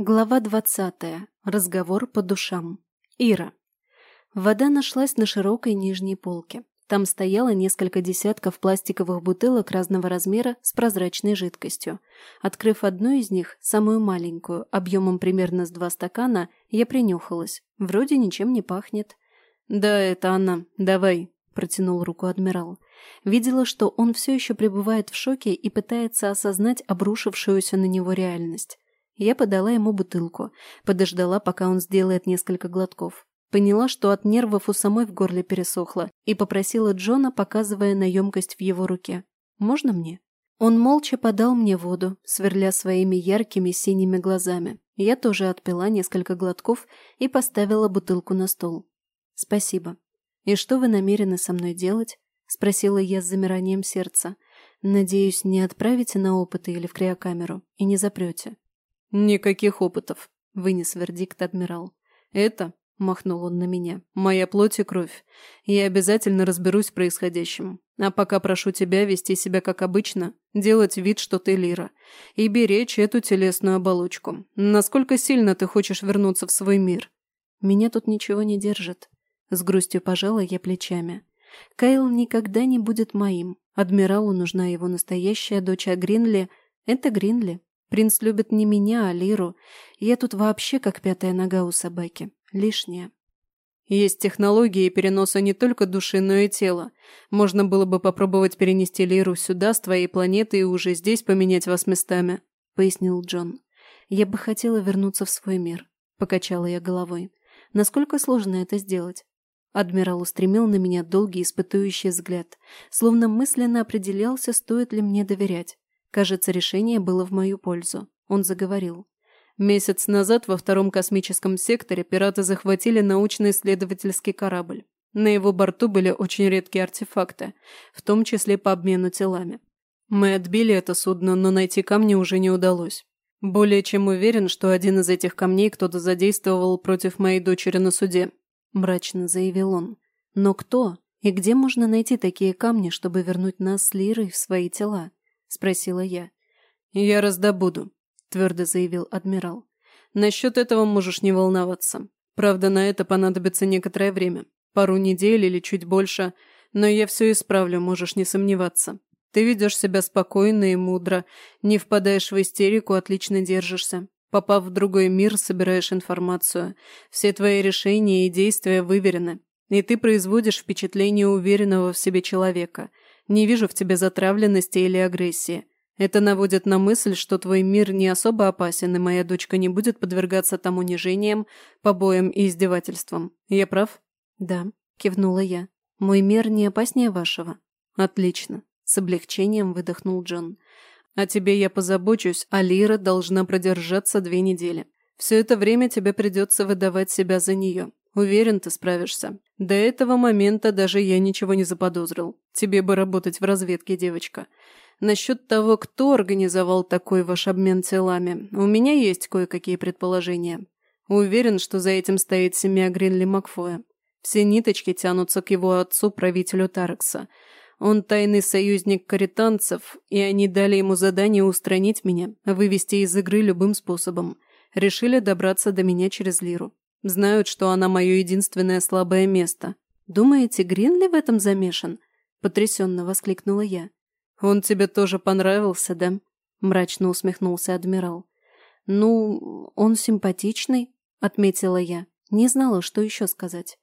Глава двадцатая. Разговор по душам. Ира. Вода нашлась на широкой нижней полке. Там стояло несколько десятков пластиковых бутылок разного размера с прозрачной жидкостью. Открыв одну из них, самую маленькую, объемом примерно с два стакана, я принюхалась. Вроде ничем не пахнет. «Да, это она. Давай», – протянул руку адмирал. Видела, что он все еще пребывает в шоке и пытается осознать обрушившуюся на него реальность. Я подала ему бутылку, подождала, пока он сделает несколько глотков. Поняла, что от нервов у самой в горле пересохло, и попросила Джона, показывая на емкость в его руке. «Можно мне?» Он молча подал мне воду, сверля своими яркими синими глазами. Я тоже отпила несколько глотков и поставила бутылку на стол. «Спасибо. И что вы намерены со мной делать?» — спросила я с замиранием сердца. «Надеюсь, не отправите на опыты или в криокамеру и не запрете». «Никаких опытов», — вынес вердикт адмирал. «Это», — махнул он на меня, — «моя плоть и кровь. Я обязательно разберусь в происходящем. А пока прошу тебя вести себя как обычно, делать вид, что ты Лира, и беречь эту телесную оболочку. Насколько сильно ты хочешь вернуться в свой мир?» «Меня тут ничего не держит». С грустью пожала я плечами. Кайл никогда не будет моим. Адмиралу нужна его настоящая дочь, а Гринли — это Гринли. Принц любит не меня, а Лиру. Я тут вообще как пятая нога у собаки. Лишняя. Есть технологии переноса не только души, но и тела. Можно было бы попробовать перенести Лиру сюда, с твоей планеты, и уже здесь поменять вас местами», — пояснил Джон. «Я бы хотела вернуться в свой мир», — покачала я головой. «Насколько сложно это сделать?» Адмирал устремил на меня долгий испытующий взгляд, словно мысленно определялся, стоит ли мне доверять. Кажется, решение было в мою пользу. Он заговорил. Месяц назад во втором космическом секторе пираты захватили научно-исследовательский корабль. На его борту были очень редкие артефакты, в том числе по обмену телами. Мы отбили это судно, но найти камни уже не удалось. Более чем уверен, что один из этих камней кто-то задействовал против моей дочери на суде, мрачно заявил он. Но кто? И где можно найти такие камни, чтобы вернуть нас с Лирой в свои тела? – спросила я. «Я раздобуду», – твердо заявил адмирал. «Насчет этого можешь не волноваться. Правда, на это понадобится некоторое время. Пару недель или чуть больше. Но я все исправлю, можешь не сомневаться. Ты ведешь себя спокойно и мудро, не впадаешь в истерику, отлично держишься. Попав в другой мир, собираешь информацию. Все твои решения и действия выверены. И ты производишь впечатление уверенного в себе человека – не вижу в тебе затравленности или агрессии. Это наводит на мысль, что твой мир не особо опасен, и моя дочка не будет подвергаться там унижениям, побоям и издевательствам. Я прав? Да, кивнула я. Мой мир не опаснее вашего. Отлично. С облегчением выдохнул Джон. О тебе я позабочусь, а Лира должна продержаться две недели. Все это время тебе придется выдавать себя за нее. Уверен, ты справишься. До этого момента даже я ничего не заподозрил. Тебе бы работать в разведке, девочка. Насчет того, кто организовал такой ваш обмен телами, у меня есть кое-какие предположения. Уверен, что за этим стоит семья Гринли Макфоя. Все ниточки тянутся к его отцу, правителю Тарекса. Он тайный союзник каританцев, и они дали ему задание устранить меня, вывести из игры любым способом. Решили добраться до меня через Лиру. Знают, что она мое единственное слабое место. Думаете, Гринли в этом замешан?» Потрясенно воскликнула я. «Он тебе тоже понравился, да?» Мрачно усмехнулся адмирал. «Ну, он симпатичный», — отметила я. Не знала, что еще сказать.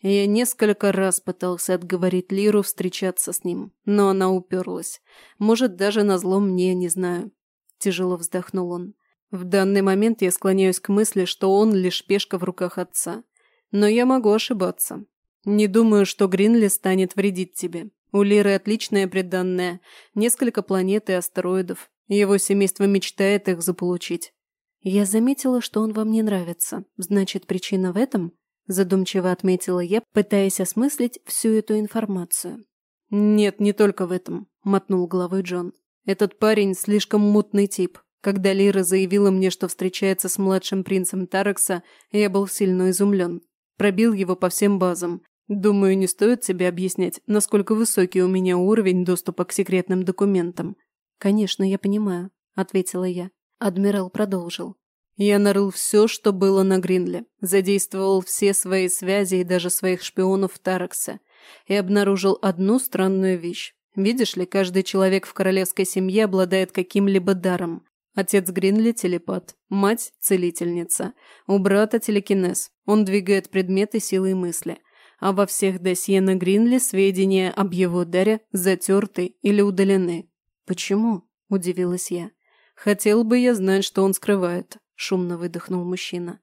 Я несколько раз пытался отговорить Лиру встречаться с ним, но она уперлась. Может, даже назло мне, не знаю. Тяжело вздохнул он. В данный момент я склоняюсь к мысли, что он лишь пешка в руках отца. Но я могу ошибаться. Не думаю, что Гринли станет вредить тебе. У Лиры отличная приданная, несколько планет и астероидов. Его семейство мечтает их заполучить. Я заметила, что он вам не нравится. Значит, причина в этом? Задумчиво отметила я, пытаясь осмыслить всю эту информацию. «Нет, не только в этом», — мотнул головой Джон. «Этот парень слишком мутный тип. Когда Лира заявила мне, что встречается с младшим принцем Таракса, я был сильно изумлен. Пробил его по всем базам. Думаю, не стоит тебе объяснять, насколько высокий у меня уровень доступа к секретным документам. «Конечно, я понимаю», — ответила я. Адмирал продолжил. Я нарыл все, что было на Гринле, задействовал все свои связи и даже своих шпионов в Тараксе и обнаружил одну странную вещь. Видишь ли, каждый человек в королевской семье обладает каким-либо даром. Отец Гринли – телепат, мать – целительница, у брата – телекинез, он двигает предметы силой мысли. А во всех досье на Гринли сведения об его даре затерты или удалены. «Почему?» – удивилась я. «Хотел бы я знать, что он скрывает», – шумно выдохнул мужчина.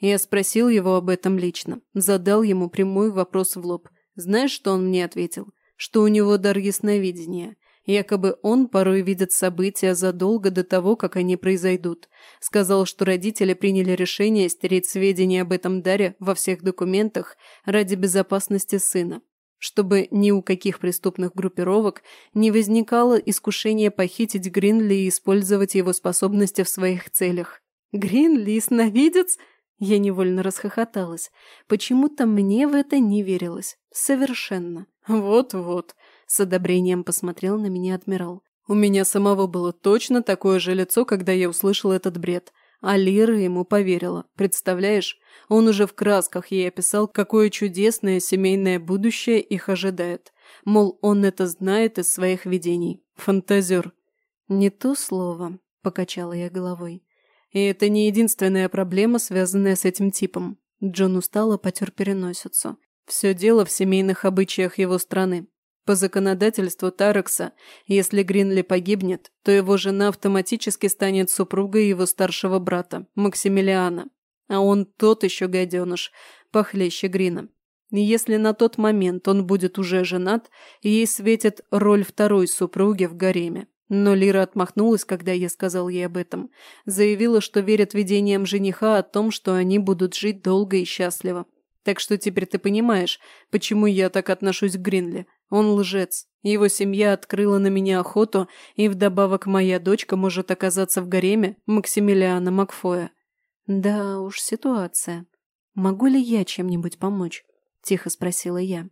Я спросил его об этом лично, задал ему прямой вопрос в лоб. Знаешь, что он мне ответил? Что у него дар ясновидения. Якобы он порой видит события задолго до того, как они произойдут. Сказал, что родители приняли решение стереть сведения об этом даре во всех документах ради безопасности сына чтобы ни у каких преступных группировок не возникало искушения похитить Гринли и использовать его способности в своих целях. «Гринли – ясновидец?» Я невольно расхохоталась. Почему-то мне в это не верилось. Совершенно. «Вот-вот», – с одобрением посмотрел на меня адмирал. «У меня самого было точно такое же лицо, когда я услышал этот бред. А Лира ему поверила. Представляешь, он уже в красках ей описал, какое чудесное семейное будущее их ожидает. Мол, он это знает из своих видений. Фантазер. «Не то слово», – покачала я головой. «И это не единственная проблема, связанная с этим типом». Джон устало потер переносицу. «Все дело в семейных обычаях его страны. По законодательству Тарекса, если Гринли погибнет, то его жена автоматически станет супругой его старшего брата, Максимилиана. А он тот еще гаденыш, похлеще Грина. Если на тот момент он будет уже женат, ей светит роль второй супруги в гареме. Но Лира отмахнулась, когда я сказал ей об этом. Заявила, что верит видениям жениха о том, что они будут жить долго и счастливо. Так что теперь ты понимаешь, почему я так отношусь к Гринли. Он лжец. Его семья открыла на меня охоту, и вдобавок моя дочка может оказаться в гареме Максимилиана Макфоя. Да уж, ситуация. Могу ли я чем-нибудь помочь? Тихо спросила я.